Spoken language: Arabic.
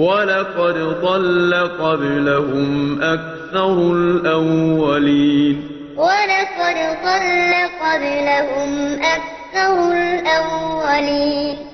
ولقد ضل قبلهم أكثر الأولين. ولقد ضل قبلهم أكثر الأولين.